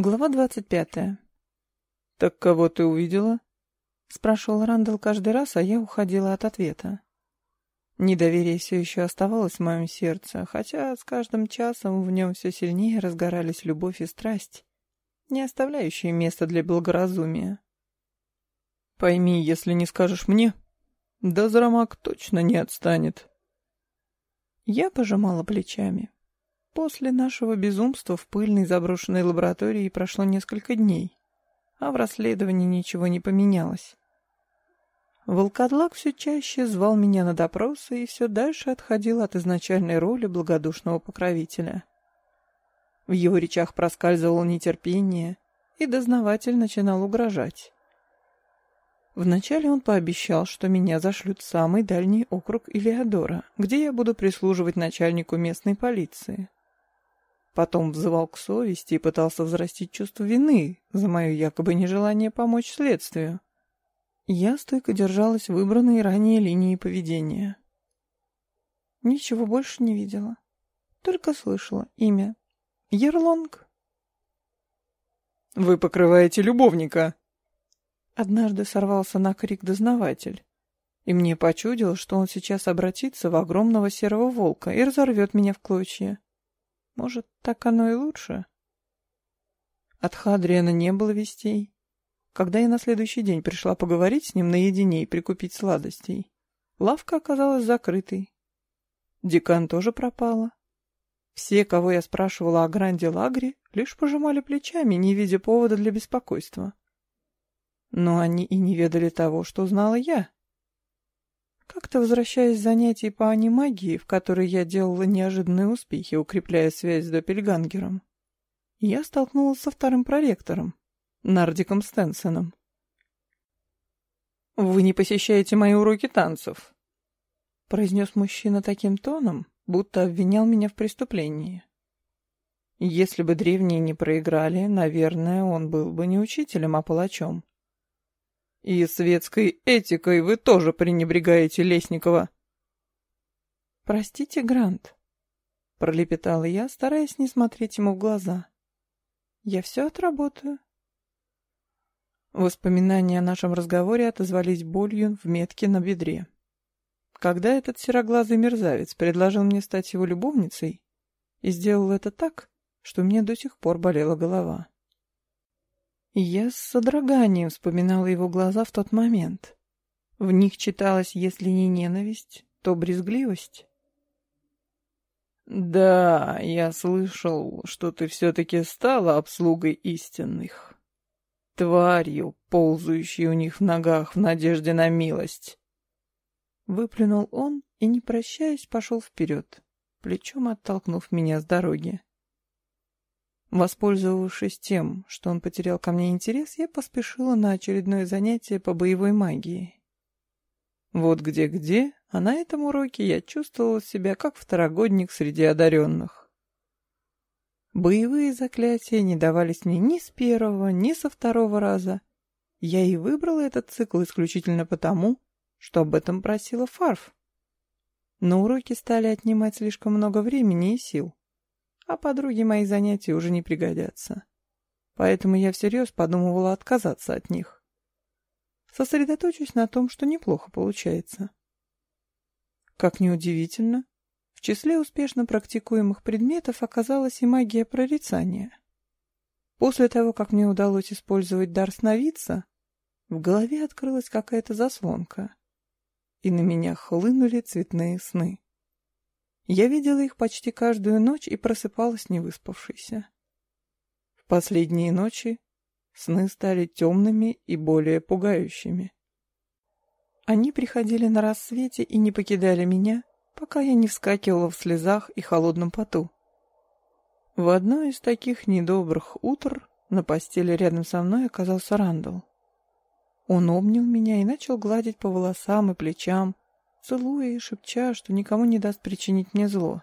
Глава двадцать пятая. «Так кого ты увидела?» — спрашивал Рандall каждый раз, а я уходила от ответа. Недоверие все еще оставалось в моем сердце, хотя с каждым часом в нем все сильнее разгорались любовь и страсть, не оставляющие места для благоразумия. «Пойми, если не скажешь мне, Дозрамак точно не отстанет». Я пожимала плечами. После нашего безумства в пыльной заброшенной лаборатории прошло несколько дней, а в расследовании ничего не поменялось. Волкодлак все чаще звал меня на допросы и все дальше отходил от изначальной роли благодушного покровителя. В его речах проскальзывало нетерпение, и дознаватель начинал угрожать. Вначале он пообещал, что меня зашлют в самый дальний округ Илеодора, где я буду прислуживать начальнику местной полиции. Потом взывал к совести и пытался взрастить чувство вины за мое якобы нежелание помочь следствию. Я стойко держалась выбранной ранее линии поведения. Ничего больше не видела. Только слышала имя. Ерлонг. «Вы покрываете любовника!» Однажды сорвался на крик дознаватель. И мне почудилось, что он сейчас обратится в огромного серого волка и разорвет меня в клочья. Может, так оно и лучше? От Хадриана не было вестей. Когда я на следующий день пришла поговорить с ним наедине и прикупить сладостей, лавка оказалась закрытой. Декан тоже пропала. Все, кого я спрашивала о Гранде Лагре, лишь пожимали плечами, не видя повода для беспокойства. Но они и не ведали того, что знала я. Как-то возвращаясь с занятий по анимагии, в которой я делала неожиданные успехи, укрепляя связь с Доппельгангером, я столкнулась со вторым проректором, Нардиком Стенсеном. «Вы не посещаете мои уроки танцев», — произнес мужчина таким тоном, будто обвинял меня в преступлении. Если бы древние не проиграли, наверное, он был бы не учителем, а палачом. «И светской этикой вы тоже пренебрегаете, Лесникова». «Простите, Грант», — пролепетала я, стараясь не смотреть ему в глаза. «Я все отработаю». Воспоминания о нашем разговоре отозвались болью в метке на бедре. Когда этот сероглазый мерзавец предложил мне стать его любовницей, и сделал это так, что мне до сих пор болела голова. Я с содроганием вспоминала его глаза в тот момент. В них читалась, если не ненависть, то брезгливость. «Да, я слышал, что ты все-таки стала обслугой истинных», тварью, ползающей у них в ногах в надежде на милость. Выплюнул он и, не прощаясь, пошел вперед, плечом оттолкнув меня с дороги. Воспользовавшись тем, что он потерял ко мне интерес, я поспешила на очередное занятие по боевой магии. Вот где-где, а на этом уроке я чувствовала себя как второгодник среди одаренных. Боевые заклятия не давались мне ни с первого, ни со второго раза. Я и выбрала этот цикл исключительно потому, что об этом просила Фарф. Но уроки стали отнимать слишком много времени и сил, а подруги мои занятия уже не пригодятся. Поэтому я всерьез подумывала отказаться от них. Сосредоточусь на том, что неплохо получается. Как неудивительно, в числе успешно практикуемых предметов оказалась и магия прорицания. После того, как мне удалось использовать дар сновидца, в голове открылась какая-то заслонка, и на меня хлынули цветные сны. Я видела их почти каждую ночь и просыпалась невыспавшейся. В последние ночи сны стали темными и более пугающими. Они приходили на рассвете и не покидали меня, пока я не вскакивала в слезах и холодном поту. В одно из таких недобрых утр на постели рядом со мной оказался Рандall. Он обнял меня и начал гладить по волосам и плечам, целуя и шепча, что никому не даст причинить мне зло.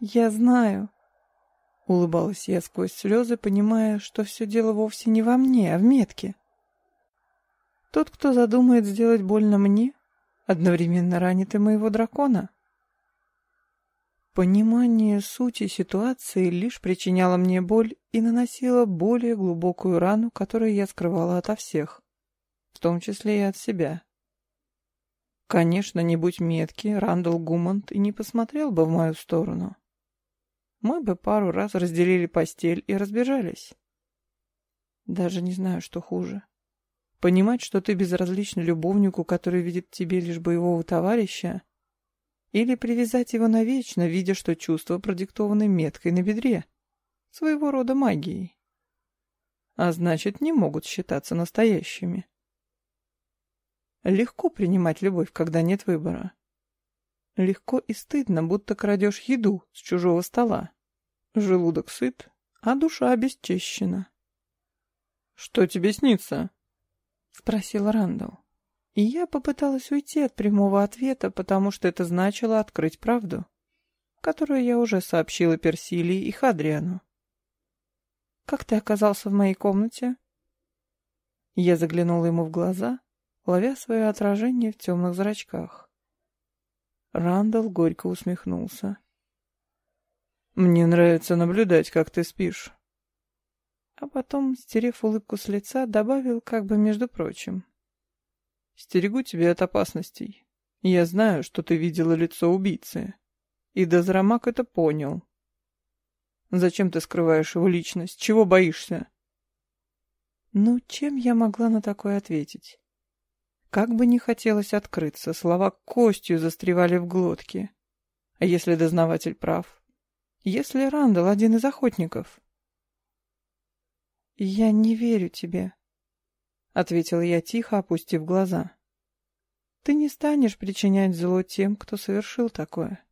«Я знаю», — улыбалась я сквозь слезы, понимая, что все дело вовсе не во мне, а в метке. Тот, кто задумает сделать больно мне, одновременно ранит и моего дракона. Понимание сути ситуации лишь причиняло мне боль и наносило более глубокую рану, которую я скрывала ото всех, в том числе и от себя. Конечно, не будь метки, Рандall Гумонт и не посмотрел бы в мою сторону. Мы бы пару раз разделили постель и разбежались. Даже не знаю, что хуже. Понимать, что ты безразлична любовнику, который видит в тебе лишь боевого товарища, или привязать его навечно, видя, что чувства продиктованы меткой на бедре, своего рода магией. А значит, не могут считаться настоящими. Легко принимать любовь, когда нет выбора. Легко и стыдно, будто крадешь еду с чужого стола. Желудок сыт, а душа обесчещена. «Что тебе снится?» — спросил Рандall. И я попыталась уйти от прямого ответа, потому что это значило открыть правду, которую я уже сообщила Персилии и Хадриану. «Как ты оказался в моей комнате?» Я заглянула ему в глаза, ловя свое отражение в темных зрачках. Рандall горько усмехнулся. «Мне нравится наблюдать, как ты спишь». А потом, стерев улыбку с лица, добавил как бы между прочим. Стерегу тебя от опасностей. Я знаю, что ты видела лицо убийцы. И Дозрамак это понял. Зачем ты скрываешь его личность? Чего боишься? Ну, чем я могла на такое ответить? Как бы не хотелось открыться, слова костью застревали в глотке. А если дознаватель прав? Если Рандall один из охотников? «Я не верю тебе», — ответила я тихо, опустив глаза. «Ты не станешь причинять зло тем, кто совершил такое.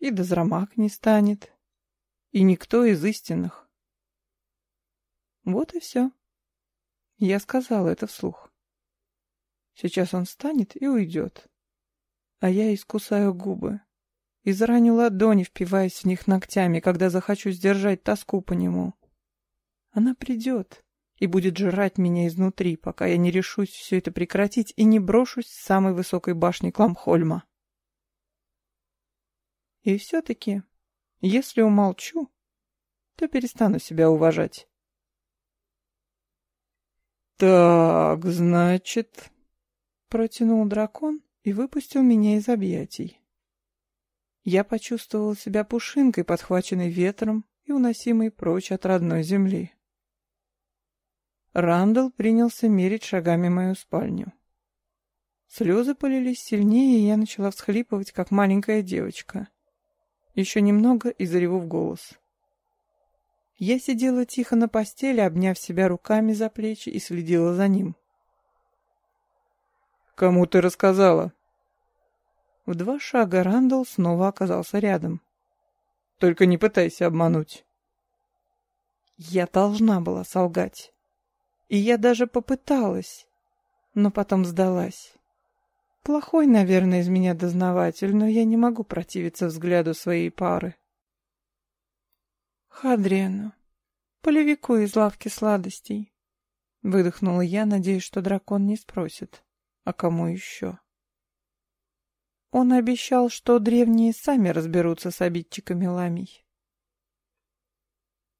И Дозрамак не станет. И никто из истинных». Вот и все. Я сказала это вслух. Сейчас он встанет и уйдет. А я искусаю губы. И зараню ладони, впиваясь в них ногтями, когда захочу сдержать тоску по нему. Она придет и будет жрать меня изнутри, пока я не решусь все это прекратить и не брошусь с самой высокой башни Кламхольма. И все-таки, если умолчу, то перестану себя уважать. «Так, значит...» — протянул дракон и выпустил меня из объятий. Я почувствовал себя пушинкой, подхваченной ветром и уносимой прочь от родной земли. Рандall принялся мерить шагами мою спальню. Слезы полились сильнее, и я начала всхлипывать, как маленькая девочка. Еще немного и зареву в голос. Я сидела тихо на постели, обняв себя руками за плечи и следила за ним. «Кому ты рассказала?» В два шага Рандall снова оказался рядом. «Только не пытайся обмануть». Я должна была солгать. И я даже попыталась, но потом сдалась. Плохой, наверное, из меня дознаватель, но я не могу противиться взгляду своей пары. Хадриану, полевику из лавки сладостей. Выдохнула я, надеясь, что дракон не спросит. А кому еще? Он обещал, что древние сами разберутся с обидчиками ламий.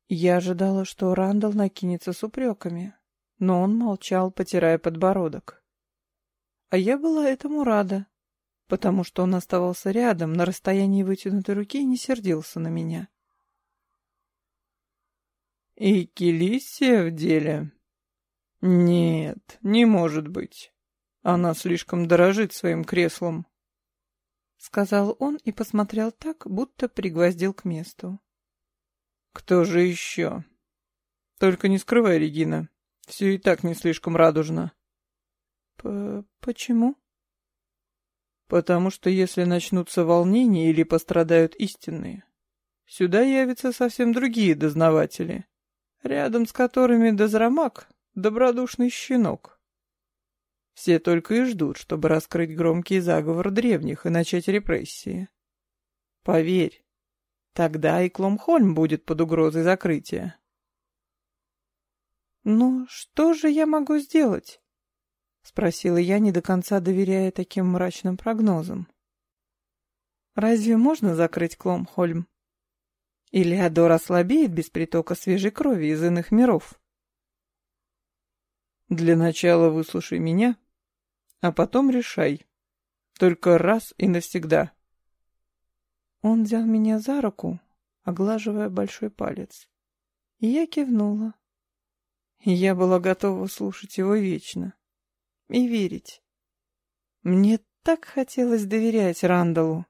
Я ожидала, что Рандall накинется с упреками, но он молчал, потирая подбородок. А я была этому рада, потому что он оставался рядом, на расстоянии вытянутой руки и не сердился на меня. «И Келисия в деле?» «Нет, не может быть. Она слишком дорожит своим креслом», — сказал он и посмотрел так, будто пригвоздил к месту. «Кто же еще?» «Только не скрывай, Регина, все и так не слишком радужно. П Почему? Потому что если начнутся волнения или пострадают истинные, сюда явятся совсем другие дознаватели, рядом с которыми дозрамак — добродушный щенок. Все только и ждут, чтобы раскрыть громкий заговор древних и начать репрессии. Поверь, тогда и Кломхольм будет под угрозой закрытия. «Ну, что же я могу сделать?» — спросила я, не до конца доверяя таким мрачным прогнозам. Разве можно закрыть Кломхольм? Или Адор ослабеет без притока свежей крови из иных миров? Для начала выслушай меня, а потом решай. Только раз и навсегда. Он взял меня за руку, оглаживая большой палец. И я кивнула. Я была готова слушать его вечно. И верить. Мне так хотелось доверять Рандалу.